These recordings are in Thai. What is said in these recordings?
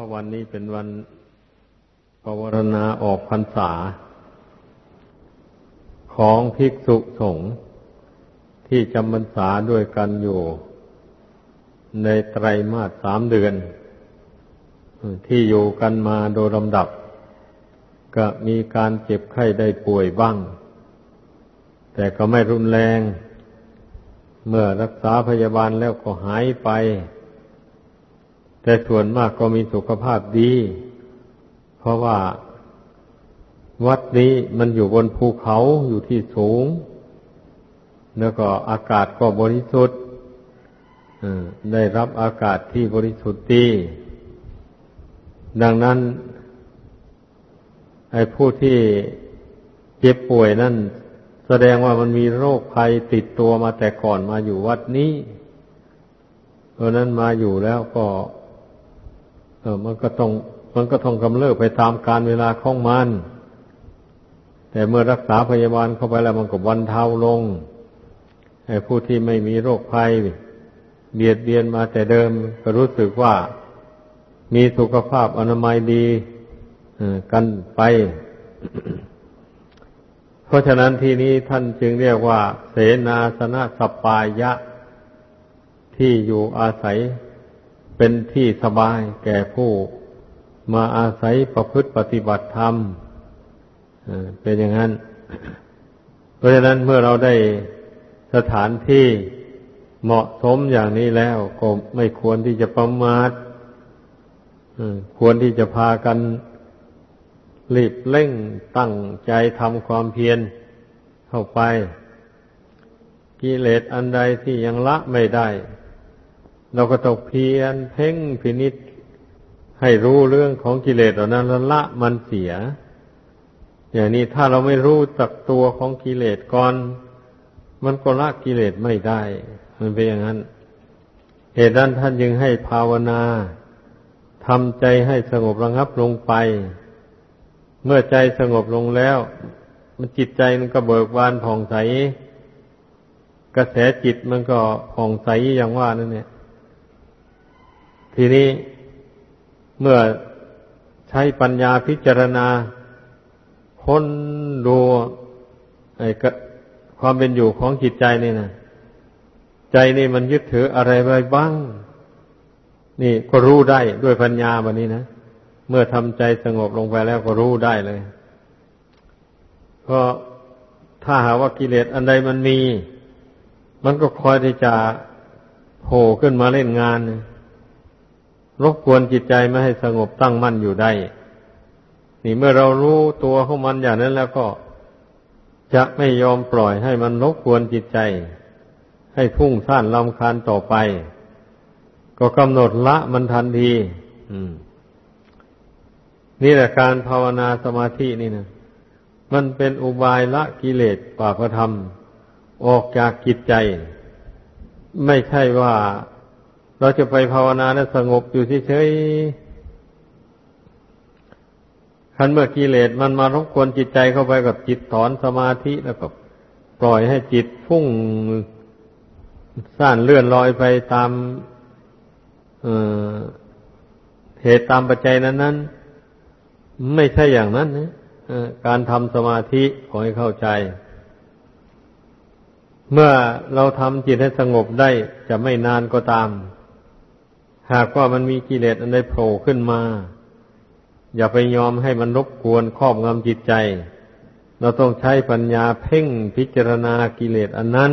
ราะวันนี้เป็นวันปวารณาออกพรรษา ของภิกษุสงฆ์ที่จำพรรษาด้วยกันอยู่ ในไตรมาสสามเดือน ที่อยู่กันมาโดยลำดับ ก็มีการเจ็บไข้ได้ป่วยบ้าง แต่ก็ไม่รุนแรง เมื่อรักษาพยาบาลแล้วก็หายไป แต่ส่วนมากก็มีสุขภาพดี เพราะว่าวัดนี้มันอยู่บนภูเขาอยู่ที่สูง แล้วก็อากาศก็บริสุทธิ์ได้รับอากาศที่บริสุทธิ์ดี ดังนั้น ไอ้ผู้ที่เจ็บป่วยนั่น แสดงว่ามันมีโรคภัยติดตัวมาแต่ก่อนมาอยู่วัดนี้เพราะนั้นมาอยู่แล้วก็ เออ มันก็ต้อง มันก็ต้องกำเริบไปตามการเวลาของมัน แต่เมื่อรักษาพยาบาลเข้าไปแล้วมันก็วันเทาลงไอ้ผู้ที่ไม่มีโรคภัย เบียดเบียนมาแต่เดิมก็รู้สึกว่ามีสุขภาพอนามัยดีกันไป เพราะฉะนั้นที่นี้ท่านจึงเรียกว่า เสนาสนะสปายะ ที่อยู่อาศัย เป็นที่สบายแก่ผู้มาอาศัยประพฤติปฏิบัติธรรมเป็นอย่างนั้น เพราะฉะนั้นเมื่อเราได้สถานที่เหมาะสมอย่างนี้แล้วก็ไม่ควรที่จะประมาทควรที่จะพากันรีบเร่งตั้งใจทำความเพียรเข้าไป กิเลสอันใดที่ยังละไม่ได้ เราก็ต้องเพียรเพ่งพินิษให้รู้เรื่องของกิเลสเหล่านั้นแล้วละมันเสีย อย่างนี้ถ้าเราไม่รู้จักตัวของกิเลสก่อน มันก็ละกิเลสไม่ได้ มันเป็นอย่างนั้น เหตุนั้นท่านยังให้ภาวนาทำใจให้สงบระงับลงไป เมื่อใจสงบลงแล้ว มันจิตใจมันก็เบิกบานผ่องใส กระแสจิตมันก็ผ่องใสอย่างว่านั่นเนี่ย ทีนี้เมื่อใช้ปัญญาพิจารณาค้นดูไอ้ความเป็นอยู่ของจิตใจนี่นะใจนี่มันยึดถืออะไรไว้บ้าง นี่ก็รู้ได้ด้วยปัญญาแบบนี้นะเมื่อทำใจสงบลงไปแล้วก็รู้ได้เลยเพราะถ้าหาว่ากิเลสอันใดมันมี มันก็คอยที่จะโผล่ขึ้นมาเล่นงานนะ รบกวนจิตใจไม่ให้สงบตั้งมั่นอยู่ได้ นี่เมื่อเรารู้ตัวของมันอย่างนั้นแล้วก็จะไม่ยอมปล่อยให้มันรบกวนจิตใจ ให้พุ่งซ่านลำคาญต่อไป ก็กำหนดละมันทันทีนี่แหละการภาวนาสมาธินี่นะมันเป็นอุบายละกิเลสป่าประธรรม ออกจากจิตใจ ไม่ใช่ว่า เราจะไปภาวนาแล้วสงบอยู่เฉยๆคันเมื่อกิเลสมันมารบกวนจิตใจเข้าไปกับจิตถอนสมาธิแล้วก็ปล่อยให้จิตพุ่งสั้นเลื่อนลอยไปตามเหตุตามปัจจัยนั้นๆไม่ใช่อย่างนั้นนะการทำสมาธิขอให้เข้าใจ เมื่อเราทำจิตให้สงบได้จะไม่นานก็ตาม หากว่ามันมีกิเลสอันใดโผล่ขึ้นมา อย่าไปยอมให้มันรบกวนครอบงำจิตใจ เราต้องใช้ปัญญาเพ่งพิจารณากิเลสอันนั้น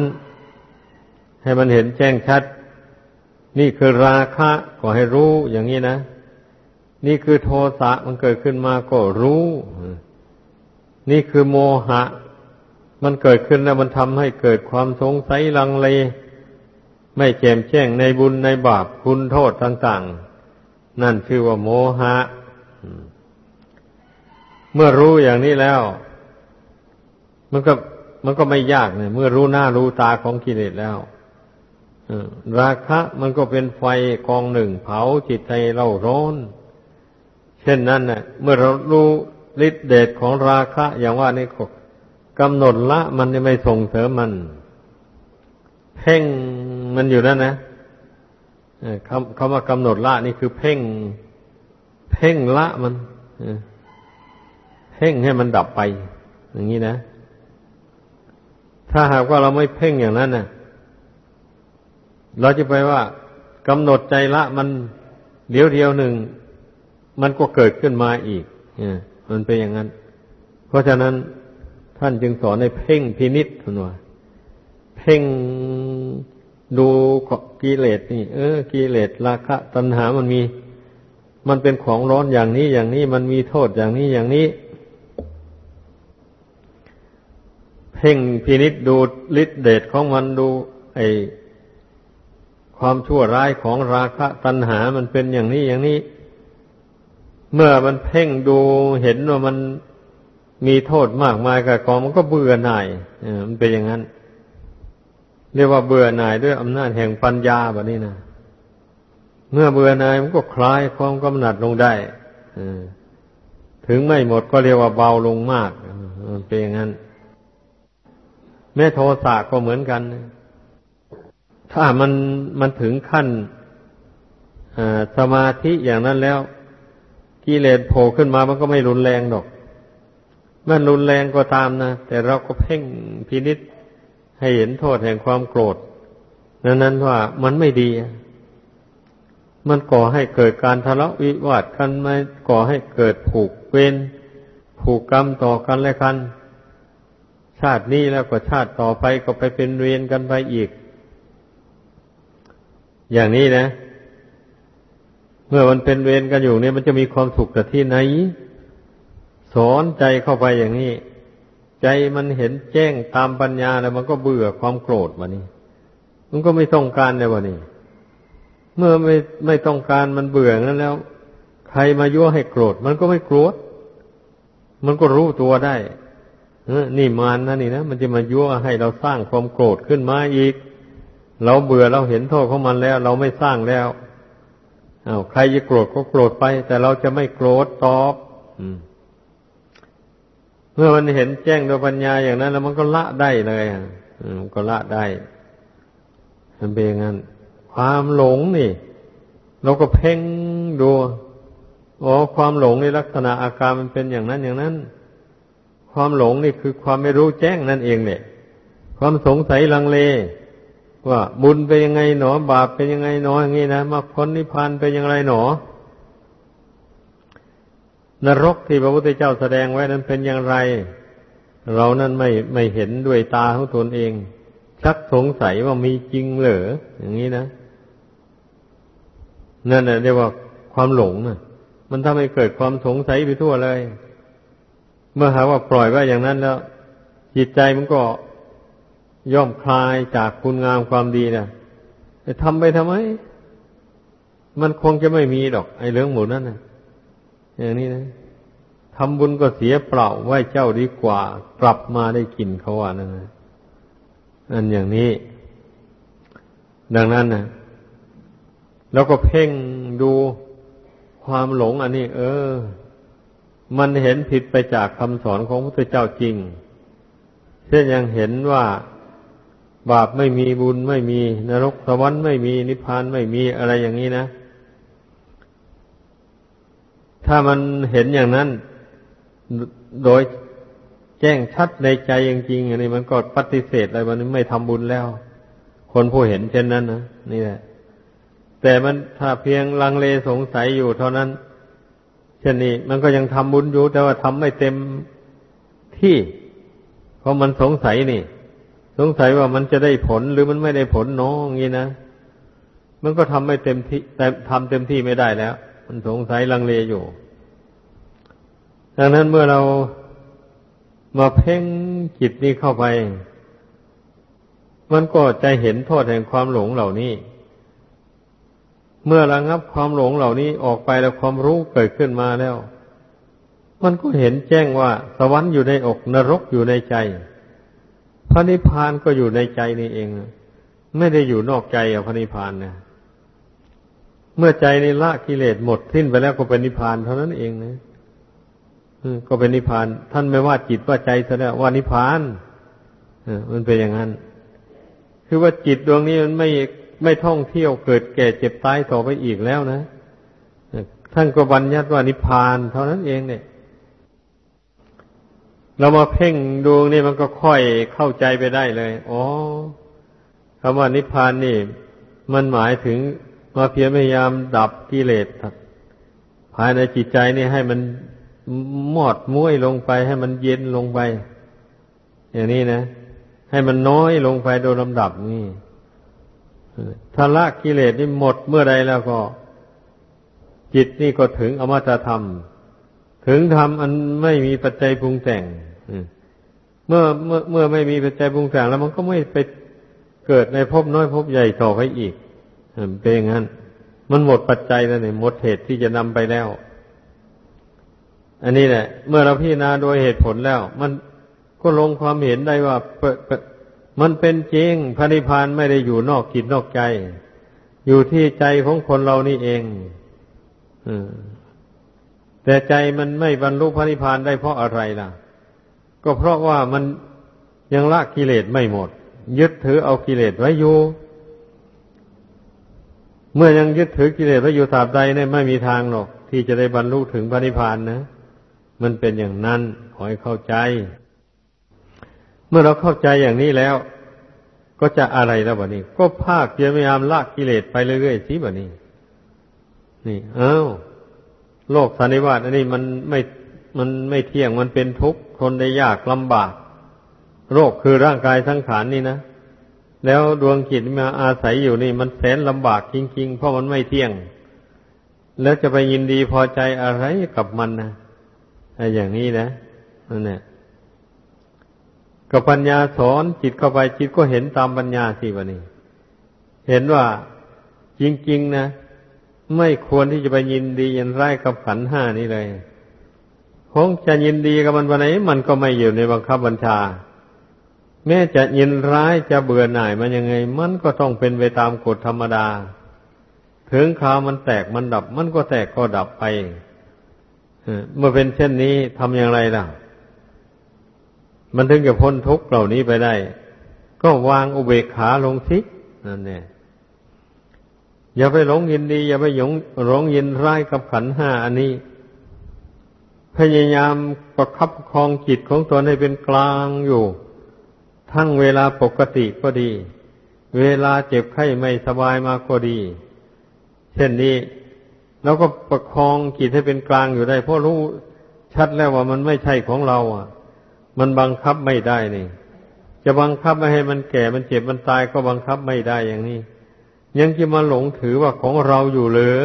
ให้มันเห็นแจ้งชัด นี่คือราคะก็ให้รู้อย่างนี้นะ นี่คือโทสะมันเกิดขึ้นมาก็รู้ นี่คือโมหะ มันเกิดขึ้นแล้วมันทำให้เกิดความสงสัยลังเล ไม่แจ่มแจ้งในบุญในบาปคุณโทษต่างๆ นั่นชื่อว่าโมหะ เมื่อรู้อย่างนี้แล้ว มันก็มันก็ไม่ยากเนี่ย เมื่อรู้หน้ารู้ตาของกิเลสแล้วราคะมันก็เป็นไฟกองหนึ่งเผาจิตใจเราร้อน เช่นนั้นเน่ะ เมื่อเรารู้ฤทธิเดชของราคะ อย่างว่านี่ก็กำหนดละ มันไม่ส่งเสริมมัน เพ่ง มันอยู่นั่นนะคำคำว่ากำหนดละนี่คือเพ่ง เพ่งละมันเพ่งให้มันดับไป อย่างนี้นะ ถ้าหากว่าเราไม่เพ่งอย่างนั้นนะเราจะไปว่ากำหนดใจละมันเดียวเดียวหนึ่ง มันก็เกิดขึ้นมาอีกมันเป็นอย่างนั้น เพราะฉะนั้นท่านจึงสอนในเพ่งพินิษทุนว่าเพ่ง ดูกิเลสนี่ เออกิเลสราคะ ตัณหามันมี มันเป็นของร้อนอย่างนี้อย่างนี้มันมีโทษอย่างนี้อย่างนี้ เพ่งพินิษดูฤทธิเดชของมันดูไอความชั่วร้ายของราคะตัณหามันเป็นอย่างนี้อย่างนี้ เมื่อมันเพ่งดูเห็นว่ามันมีโทษมากมายกับกองมันก็เบื่อหน่ายมันเป็นอย่างนั้น เรียกว่าเบื่อหน่ายด้วยอำนาจแห่งปัญญาแบบนี้นะเมื่อเบื่อหน่ายมันก็คลายความกำหนัดลงได้ถึงไม่หมดก็เรียกว่าเบาลงมากมันเป็นอย่างนั้น แม่โทสะก็เหมือนกัน ถ้ามันมันถึงขั้นสมาธิอย่างนั้นแล้วกิเลสโผล่ขึ้นมามันก็ไม่รุนแรงดอก มันรุนแรงก็ตามนะแต่เราก็เพ่งพินิษ ให้เห็นโทษแห่งความโกรธ นั้นนั้นว่ามันไม่ดี มันก่อให้เกิดการทะเลาะวิวาทกันไม่ก่อให้เกิดผูกเวรผูกกรรมต่อกันและกัน ชาตินี้แล้วก็ชาติต่อไปก็ไปเป็นเวรกันไปอีก อย่างนี้นะ เมื่อมันเป็นเวรกันอยู่เนี่ยมันจะมีความสุขแต่ที่ไหน สอนใจเข้าไปอย่างนี้ ใจมันเห็นแจ้งตามปัญญาแล้วมันก็เบื่อความโกรธวะนี่มันก็ไม่ต้องการเลยวะนี่เมื่อไม่ไม่ต้องการมันเบื่อนั้นแล้ว ใครมายั่วให้โกรธ มันก็ไม่โกรธ มันก็รู้ตัวได้นี่มานนะนี่นะมันจะมายั่วให้เราสร้างความโกรธขึ้นมาอีก เราเบื่อเราเห็นโทษของมันแล้ว เราไม่สร้างแล้วอา้าวใครจะโกรธก็โกรธไป แต่เราจะไม่โกรธตอบ อืม เมื่อมันเห็นแจ้งโดยปัญญาอย่างนั้น แล้วมันก็ละได้เลยอะมันก็ละได้มันเป็นอย่างนั้น ความหลงนี่ เราก็เพ่งดูอ๋อความหลงในลักษณะอาการมันเป็นอย่างนั้นอย่างนั้น ความหลงนี่คือความไม่รู้แจ้งนั่นเองเนี่ย ความสงสัยลังเล ว่าบุญเป็นยังไงหนอบาปเป็นยังไงหนออย่างนี้นะมรรคผลนิพพานเป็นยังไงหนอ นรกที่พระพุทธเจ้าแสดงไว้นั้นเป็นอย่างไร เรานั้นไม่ไม่เห็นด้วยตาของตนเอง ชักสงสัยว่ามีจริงเหรออย่างนี้นะนั่นแหละเรียกว่าความหลงนะมันทำให้เกิดความสงสัยไปทั่วเลย เมื่อหาว่าปล่อยไว้อย่างนั้นแล้ว จิตใจมันก็ย่อมคลายจากคุณงามความดีนะแต่ทำไปทำไม มันคงจะไม่มีดอก ไอ้เรื่องหมูนั่นนะ อย่างนี้นะทำบุญก็เสียเปล่าไหวเจ้าดีกว่า กลับมาได้กินเขาว่านั่นนะอันอย่างนี้ ดังนั้นนะแล้วก็เพ่งดูความหลงอันนี้ เออ มันเห็นผิดไปจากคำสอนของพระพุทธเจ้าจริง เช่นยังเห็นว่าบาปไม่มีบุญไม่มี นรกสวรรค์ไม่มีนิพพานไม่มีอะไรอย่างนี้นะ ถ้ามันเห็นอย่างนั้นโดยแจ้งชัดในใจจริงๆอันนี้มันก็ปฏิเสธอะไรมันไม่ทำบุญแล้ว คนผู้เห็นเช่นนั้นนะนี่แหละ แต่มันถ้าเพียงลังเลสงสัยอยู่เท่านั้น เช่นนี้มันก็ยังทำบุญอยู่แต่ว่าทำไม่เต็มที่ เพราะมันสงสัยนี่ สงสัยว่ามันจะได้ผลหรือมันไม่ได้ผลน้องงี้นะมันก็ทำไม่เต็มที่แต่ทำเต็มที่ไม่ได้แล้ว มันสงสัยลังเลอยู่ ดังนั้นเมื่อเรามาเพ่งจิตนี้เข้าไป มันก็จะเห็นโทษแห่งความหลงเหล่านี้ เมื่อระงับความหลงเหล่านี้ออกไปแล้วความรู้เกิดขึ้นมาแล้ว มันก็เห็นแจ้งว่า สวรรค์อยู่ในอกนรกอยู่ในใจ พระนิพพานก็อยู่ในใจนี่เอง ไม่ได้อยู่นอกใจอะพระนิพพานนะ เมื่อใจในละกิเลสหมดสิ้นไปแล้วก็เป็นนิพพานเท่านั้นเองนะก็เป็นนิพพาน ท่านไม่ว่าจิตว่าใจซะแล้วว่านิพพานมันเป็นอย่างนั้น คือว่าจิตดวงนี้มันไม่ไม่ท่องเที่ยวเกิดแก่เจ็บตายต่อไปอีกแล้วนะท่านก็บัญญัติว่านิพพาน เท่านั้นเองเนี่ย เรามาเพ่งดูนี่มันก็ค่อยเข้าใจไปได้เลย อ๋อคำว่านิพพานนี่ มันหมายถึง มาเพียรพยายามดับกิเลสภายในจิตใจนี่ให้มันหมอดมุ้ยลงไป ให้มันเย็นลงไป อย่างนี้นะ ให้มันน้อยลงไปโดยลำดับนี่ถ้าละกิเลสนี่หมดเมื่อใดแล้วก็ จิตนี่ก็ถึงอมตะธรรม ถึงธรรมอันไม่มีปัจจัยปรุงแต่งเมื่อเมื่อเมื่อไม่มีปัจจัยปรุงแต่งแล้วมันก็ไม่ไปเกิดในภพน้อยภพใหญ่ต่อไปอีก เป็นอย่างนั้น มันหมดปัจจัยแล้วเนี่ยหมดเหตุที่จะนำไปแล้ว อันนี้แหละ เมื่อเราพิจารณาโดยเหตุผลแล้ว มันก็ลงความเห็นได้ว่ามันเป็นจริงพระนิพพานไม่ได้อยู่นอกจิตนอกใจ อยู่ที่ใจของคนเรานี่เองแต่ใจมันไม่บรรลุพระนิพพานได้เพราะอะไรล่ะ ก็เพราะว่ามันยังละกิเลสไม่หมด ยึดถือเอากิเลสไว้อยู่ เมื่อยังยึดถือกิเลสไว้อยู่ตราบใดเนี่ยไม่มีทางหรอก ที่จะได้บรรลุถึงพระนิพพานนะ มันเป็นอย่างนั้นขอให้เข้าใจ เมื่อเราเข้าใจอย่างนี้แล้ว ก็จะอะไรแล้วบะนี้ ก็ภาคเพียรพยายามละกิเลสไปเรื่อยๆสิบะนี้ นี่อ้าวโลกสันนิวาตอันนี้มันไม่มันไม่เที่ยงมันเป็นทุกข์ทนได้ยากลำบาก โรคคือร่างกายทั้งขานนี่นะ แล้วดวงจิตมาอาศัยอยู่นี่ มันแสนลำบากจริง ๆ เพราะมันไม่เที่ยง แล้วจะไปยินดีพอใจอะไรกับมันนะไอ้อย่างนี้นะนั่นแหละกับปัญญาสอนจิตเข้าไปจิตก็เห็นตามปัญญาสิวะนี่เห็นว่าจริง ๆ นะ ไม่ควรที่จะไปยินดียินไร้กับขันห้านี้เลยคงจะยินดีกับมันวันไหนมันก็ไม่อยู่ในบังคับบัญชา แม้จะยินร้ายจะเบื่อหน่ายมันยังไง มันก็ต้องเป็นไปตามกฎธรรมดา ถึงขาวมันแตกมันดับ มันก็แตกก็ดับไปเมื่อเป็นเช่นนี้ทำอย่างไรล่ะ มันถึงจะพ้นทุกข์เหล่านี้ไปได้ ก็วางอุเบกขาลงสินั่นเนี่ยอย่าไปหลงยินดี อย่าไปหลงหลงยินร้ายกับขันห้าอันนี้ พยายามประคับคองจิตของตนให้เป็นกลางอยู่ ทั้งเวลาปกติก็ดี เวลาเจ็บไข้ไม่สบายมาก็ดี เช่นนี้เราก็ประคองจิตให้เป็นกลางอยู่ได้ เพราะรู้ชัดแล้วว่ามันไม่ใช่ของเรา อะ มันบังคับไม่ได้นี่ จะบังคับไม่ให้มันแก่มันเจ็บมันตายก็บังคับไม่ได้อย่างนี้ ยังจะมาหลงถือว่าของเราอยู่หรือ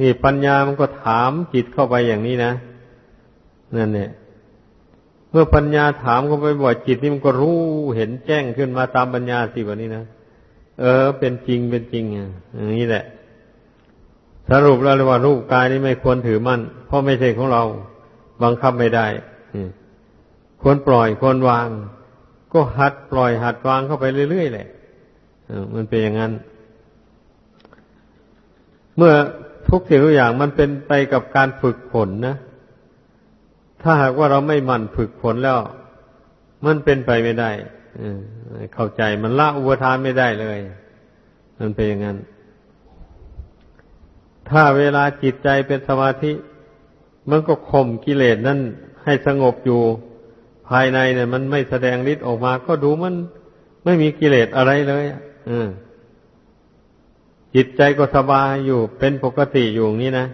นี่ปัญญามันก็ถามจิตเข้าไปอย่างนี้นะนั่นเนี่ย มื่อปัญญาถามเข้าไปบ่อยจิตนี่มันก็รู้เห็นแจ้งขึ้นมาตามปัญญาสิวันนี้นะเออ เป็นจริงเป็นจริงอย่างนี้แหละ สรุปแล้วเลยว่ารูปกายนี้ไม่ควรถือมั่น เพราะไม่ใช่ของเราบังคับไม่ได้ควรปล่อยควรวาง ก็หัดปล่อยหัดวางเข้าไปเรื่อยๆแหละมันเป็นอย่างนั้น เมื่อทุกสิ่งทุกอย่างมันเป็นไปกับการฝึกฝนนะ ถ้าหากว่าเราไม่มั่นฝึกฝนแล้ว มันเป็นไปไม่ได้เข้าใจมันละอุปทานไม่ได้เลย มันเป็นอย่างนั้น ถ้าเวลาจิตใจเป็นสมาธิ มันก็ข่มกิเลสนั่นให้สงบอยู่ภายในเนี่ย มันไม่แสดงฤทธิ์ออกมา ก็ดูมันไม่มีกิเลสอะไรเลยอจิตใจก็สบายอยู่เป็นปกติอยู่อย่างนี้นะ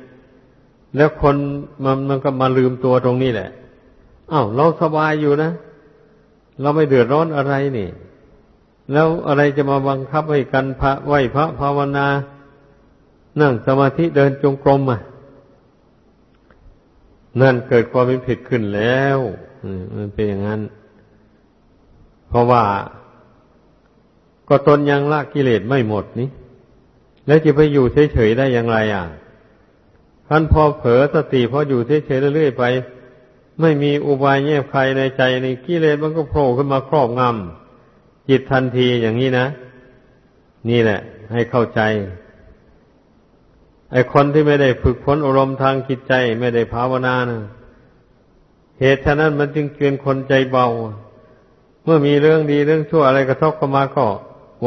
แล้วคนมันมันก็มาลืมตัวตรงนี้แหละอา้าวเราสบายอยู่นะ เราไม่เดือดร้อนอะไรนี่ แล้วอะไรจะมาบังคับให้กันพระไหวพระภาวนา นั่งสมาธิเดินจงกรมอะ นั่นเกิดความเป็นผิดขึ้นแล้วมันเป็นอย่างนั้น เพราะว่าก็ตนยังละกิเลสไม่หมดนี่ แล้วจะไปอยู่เฉยๆได้อย่างไรอะ ท่านพอเผลอสติพออยู่เฉยๆเรื่อยๆไป ไม่มีอุบายแยบใครในใจในกิเลสมันก็โผล่ขึ้นมาครอบงำจิตทันทีอย่างนี้นะ นี่แหละ ให้เข้าใจ ไอคนที่ไม่ได้ฝึกฝนอารมณ์ทางจิตใจไม่ได้ภาวนานะเหตุฉะนั้นมันจึงเกินคนใจเบา เมื่อมีเรื่องดีเรื่องชั่วอะไรกระทบเข้ามาก็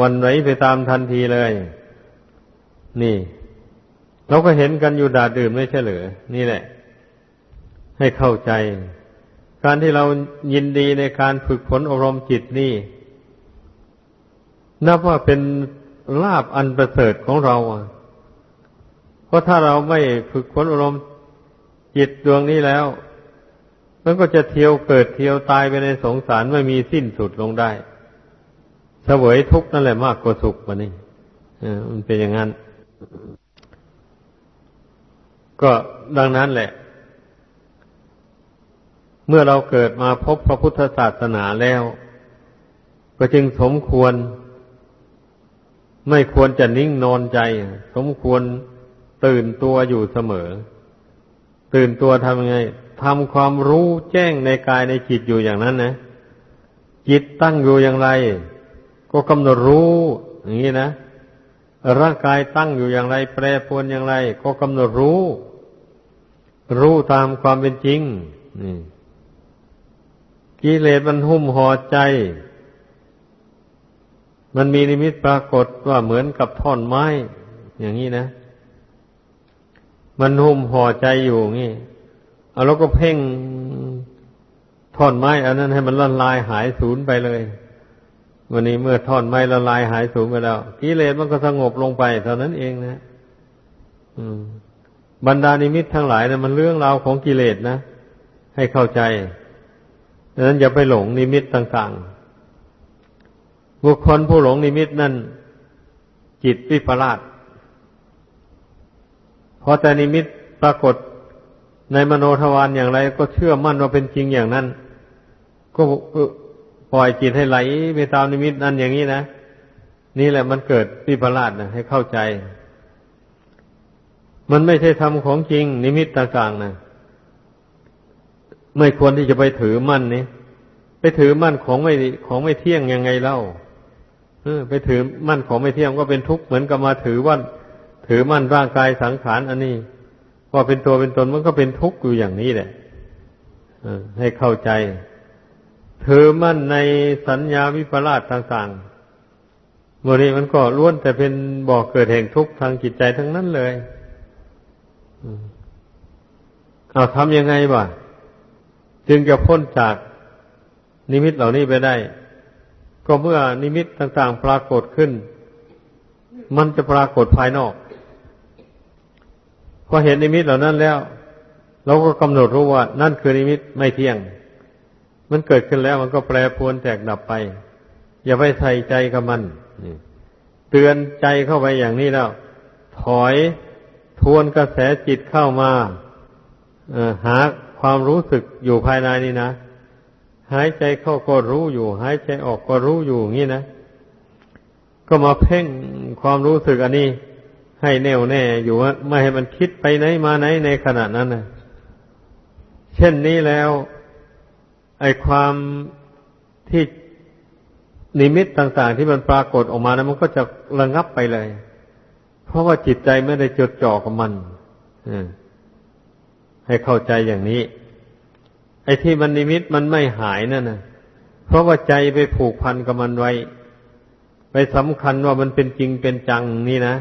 วันไหวไปตามทันทีเลย นี่ เราก็เห็นกันอยู่ดาดื่มไม่ใช่เหรือนี่แหละ ให้เข้าใจ การที่เรายินดีในการฝึกฝนอบรมจิตนี่ นับว่าเป็นลาบอันประเสริฐของเราเพราะถ้าเราไม่ฝึกฝนอบรมจิตดวงนี้แล้วมันก็จะเที่ยวเกิดเที่ยวตายไปในสงสารไม่มีสิ้นสุดลงได้เสวยทุกข์นั่นแหละมากกว่าสุขวะนี่มันเป็นอย่างนั้น ก็ดังนั้นแหละ เมื่อเราเกิดมาพบพระพุทธศาสนาแล้ว ก็จึงสมควร ไม่ควรจะนิ่งนอนใจ สมควรตื่นตัวอยู่เสมอ ตื่นตัวทำยังไงทำความรู้แจ้งในกายในจิตอยู่อย่างนั้นนะจิตตั้งอยู่อย่างไร ก็กำหนดรู้อย่างนี้นะร่างกายตั้งอยู่อย่างไร แปรปรวนอย่างไร ก็กำหนดรู้ รู้ตามความเป็นจริงนี่กิเลสมันหุ้มห่อใจ มันมีนิมิตปรากฏว่าเหมือนกับท่อนไม้ อย่างนี้นะ มันหุ้มห่อใจอยู่งี้เอาแล้วก็เพ่งท่อนไม้อันนั้นให้มันละลายหายสูญไปเลย วันนี้เมื่อท่อนไม้ละลายหายสูญไปแล้วกิเลสมันก็สงบลงไปเท่านั้นเองนะ บรรดานิมิตทั้งหลายนะมันเรื่องราวของกิเลสนะ ให้เข้าใจดังนั้นอย่าไปหลงนิมิตต่างๆ บุคคลผู้หลงนิมิตนั่น จิตวิปลาสพอแต่นิมิตปรากฏในมโนทวารอย่างไร ก็เชื่อมั่นว่าเป็นจริงอย่างนั้น ก็ปล่อยจิตให้ไหลไปตามนิมิตนั้นอย่างนี้นะ นี่แหละมันเกิดวิปลาสนะให้เข้าใจ มันไม่ใช่ธรรมของจริง นิมิตต่างๆนะไม่ควรที่จะไปถือมั่นนี่ไปถือมั่นของไม่ของไม่เที่ยงยังไงเล่าเออไปถือมั่นของไม่เที่ยงก็เป็นทุกข์เหมือนกับมาถือว่าถือมั่นร่างกายสังขารอันนี้ว่าเป็นตัวเป็นตนมันก็เป็นทุกข์อยู่อย่างนี้แหละให้เข้าใจถือมั่นในสัญญาวิปลาสต่างๆวันนี้มันก็ล้วนแต่เป็นบ่อกเกิดแห่งทุกข์ทางจิตใจทั้งนั้นเลย เอาทำยังไงบ่จึงจะพ้นจากนิมิตเหล่านี้ไปได้ ก็เมื่อนิมิตต่างๆ ปรากฏขึ้น มันจะปรากฏภายนอก พอเห็นนิมิตเหล่านั้นแล้ว เราก็กำหนดรู้ว่า นั่นคือนิมิตไม่เที่ยง มันเกิดขึ้นแล้วมันก็แปรปรวนแตกดับไป อย่าไปใส่ใจกับมันเตือนใจเข้าไปอย่างนี้แล้ว ถอย ทวนกระแสจิตเข้ามาหาความรู้สึกอยู่ภายในนี่นะหายใจเข้าก็รู้อยู่ หายใจออกก็รู้อยู่อย่างนี้นะก็มาเพ่งความรู้สึกอันนี้ ให้แน่วแน่อยู่ว่าไม่ให้มันคิดไปไหนมาไหนในขณะนั้นนะเช่นนี้แล้วไอ้ความที่นิมิตต่าง ๆ ที่มันปรากฏออกมานะมันก็จะระงับไปเลย ราะว่าจิตใจไม่ได้จดจ่อกับมันให้เข้าใจอย่างนี้ ไอ้ที่มันนิมิตมันไม่หายนั่นนะเพราะว่าใจไปผูกพันกับมันไว้ ไปสำคัญว่ามันเป็นจริงเป็นจังนี่นะ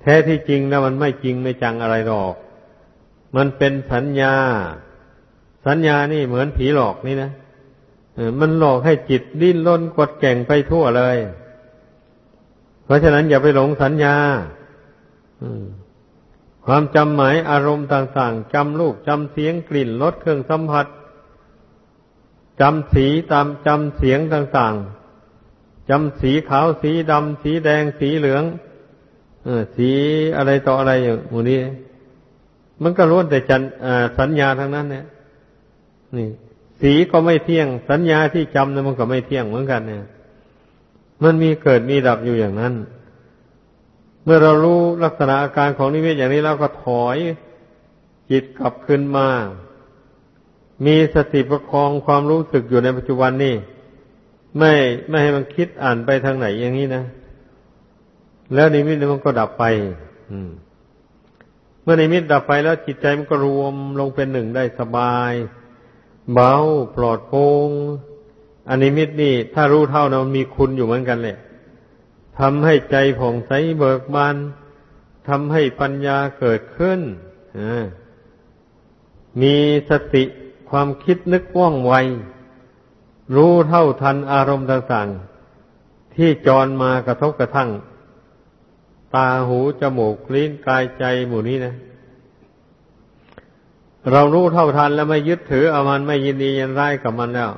แท้ที่จริงแล้วมันไม่จริงไม่จังอะไรหรอก มันเป็นสัญญา สัญญานี่เหมือนผีหลอกนี่นะมันหลอกให้จิตดิ้นรนกดแก่งไปทั่วเลย เพราะฉะนั้นอย่าไปหลงสัญญา ความจำหมายอารมณ์ต่างๆจำลูกจำเสียงกลิ่นรสเครื่องสัมผัสจำสีตามจำเสียงต่างๆจำสีขาวสีดำสีแดงสีเหลืองสีอะไรต่ออะไรอย่างนี้ มันก็ล้วนแต่จันสัญญาทั้งนั้น เนี่ย นี่ สีก็ไม่เที่ยง สัญญาที่จำเนี่ยมันก็ไม่เที่ยงเหมือนกัน เนี่ย มันมีเกิดมีดับอยู่อย่างนั้น เมื่อเรารู้ลักษณะอาการของนิมิตอย่างนี้แล้วก็ถอยจิตกลับขึ้นมา มีสติประคองความรู้สึกอยู่ในปัจจุบันนี่ไม่ไม่ให้มันคิดอ่านไปทางไหนอย่างนี้นะ แล้วนิมิตมันก็ดับไปเมื่อนิมิตดับไปแล้วจิตใจมันก็รวมลงเป็นหนึ่งได้สบาย เบาปลอดโปร่งอันนิมิตนี่ ถ้ารู้เท่านะมันมีคุณอยู่เหมือนกันแหละ ทำให้ใจผ่องใสเบิกบานทำให้ปัญญาเกิดขึ้นมีสติความคิดนึกว่องไว รู้เท่าทันอารมณ์ต่างๆ ที่จรมากระทบกระทั่ง ตาหูจมูกลิ้นกายใจหมู่นี้นะ เรารู้เท่าทันแล้วไม่ยึดถือเอามันไม่ยินดียินร้ายกับมันแล้ว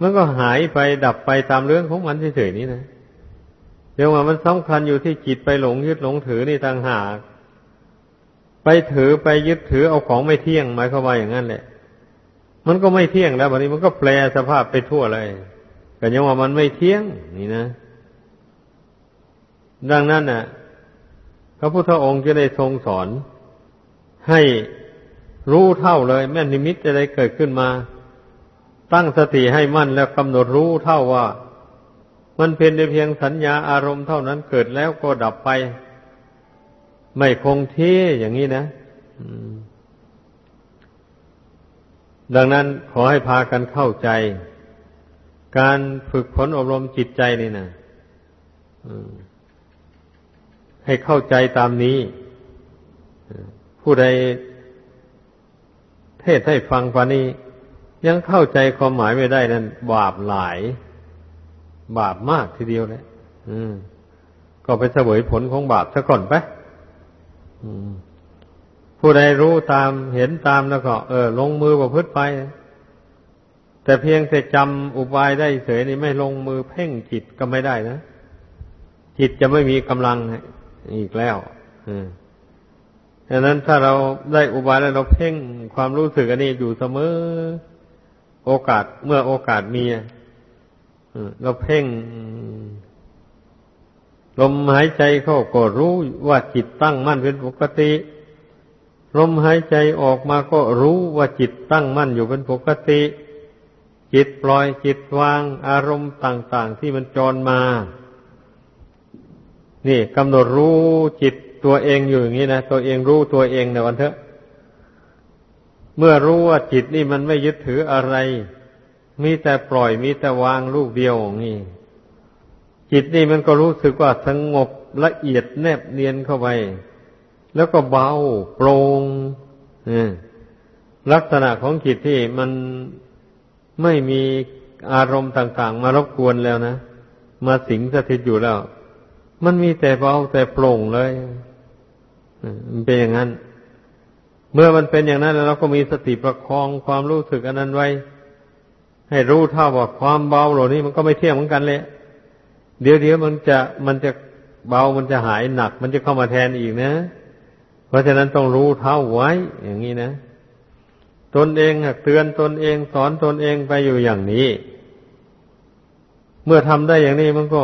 มันก็หายไปดับไปตามเรื่องของมันเฉยๆนี้นะ ยกว่ามันสำคัญอยู่ที่จิตไปหลงยึดหลงถือนี่ต่างหาก ไปถือไปยึดถือเอาของไม่เที่ยงหมายความว่าอย่างนั้นแหละ มันก็ไม่เที่ยงแล้ววันนี้มันก็แปลสภาพไปทั่วเลยก็ยังว่ามันไม่เที่ยง นี่นะ ดังนั้นน่ะ พระพุทธองค์จะได้ทรงสอนให้รู้เท่าเลย แม่นิมิตจะได้เกิดขึ้นมา ตั้งสติให้มั่นแล้วกำหนดรู้เท่าว่า มันเป็นในเพียงสัญญาอารมณ์เท่านั้นเกิดแล้วก็ดับไป ไม่คงที่อย่างนี้นะดังนั้นขอให้พากันเข้าใจ การฝึกฝนอบรมจิตใจนี่นะให้เข้าใจตามนี้ ผู้ใดเทศให้ฟังปานี้ ยังเข้าใจความหมายไม่ได้นั้นบาปหลาย บาปมากทีเดียวเลยอืมก็ไปเสวยผลของบาปซะก่อนไปผู้ใดรู้ตามเห็นตามแล้วก็ เออ ลงมือประพฤติไป แต่เพียงแต่จำอุบายได้เฉยนี่ไม่ลงมือเพ่งจิตก็ไม่ได้นะ จิตจะไม่มีกำลังอีกแล้วดังนั้นถ้าเราได้อุบายแล้วเราเพ่งความรู้สึกอันนี้อยู่เสมอ โอกาสเมื่อโอกาสมี เราเพ่งลมหายใจเข้าก็รู้ว่าจิตตั้งมั่นเป็นปกติ ลมหายใจออกมาก็รู้ว่าจิตตั้งมั่นอยู่เป็นปกติ จิตปล่อยจิตวางอารมณ์ต่าง ๆ ที่มันจรมา นี่กำหนดรู้จิตตัวเองอยู่อย่างนี้นะตัวเองรู้ตัวเองในวันเถอะ เมื่อรู้ว่าจิตนี่มันไม่ยึดถืออะไร มีแต่ปล่อยมีแต่วางลูกเดียวนี่ จิตนี่มันก็รู้สึกว่าสงบละเอียดแนบเนียนเข้าไป แล้วก็เบาโปร่งลักษณะของจิตที่มันไม่มีอารมณ์ต่าง ๆ มารบกวนแล้วนะ มาสิงสถิตอยู่แล้ว มันมีแต่เบาแต่โปร่งเลยมันเป็นอย่างนั้น เมื่อมันเป็นอย่างนั้นแล้วเราก็มีสติประคองความรู้สึกอันนั้นไว้ ให้รู้เท่าว่าความเบาเหล่านี้มันก็ไม่เที่ยงเหมือนกันเลยเดี๋ยวเดี๋ยวมันจะมันจะเบามันจะหายหนัก มันจะเข้ามาแทนอีกนะ เพราะฉะนั้นต้องรู้เท่าไว้ อย่างนี้นะตนเองเตือนตนเองสอนตนเองไปอยู่อย่างนี้ เมื่อทำได้อย่างนี้มันก็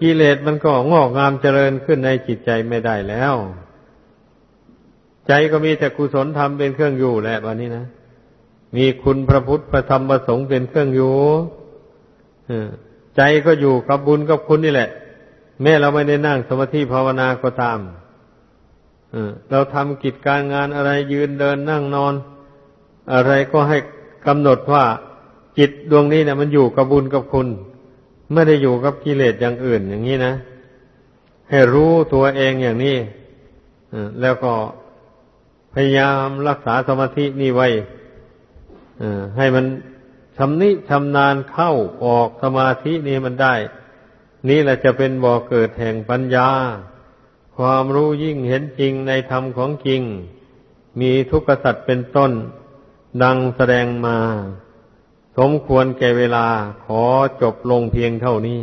กิเลสมันก็งอกงามเจริญขึ้นในจิตใจไม่ได้แล้ว ใจก็มีแต่กุศลธรรมเป็นเครื่องอยู่แหละวันนี้นะ มีคุณพระพุทธพระธรรมพระสงฆ์เป็นเครื่องอยู่ใจก็อยู่กับบุญกับคุณนี่แหละ แม้เราไม่ได้นั่งสมาธิภาวนาก็ตามเราทำกิจการงานอะไรยืนเดินนั่งนอน อะไรก็ให้กำหนดว่าจิตดวงนี้เนะมันอยู่กับบุญกับคุณ ไม่ได้อยู่กับกิเลสอย่างอื่นอย่างนี้นะ ให้รู้ตัวเองอย่างนี้แล้วก็พยายามรักษาสมาธินี่ไว้ ให้มันชำนิชำนาญเข้าออกสมาธินี้มันได้ นี่แหละจะเป็นบ่อเกิดแห่งปัญญา ความรู้ยิ่งเห็นจริงในธรรมของจริง มีทุกขสัตว์เป็นต้น ดังแสดงมา สมควรแก่เวลาขอจบลงเพียงเท่านี้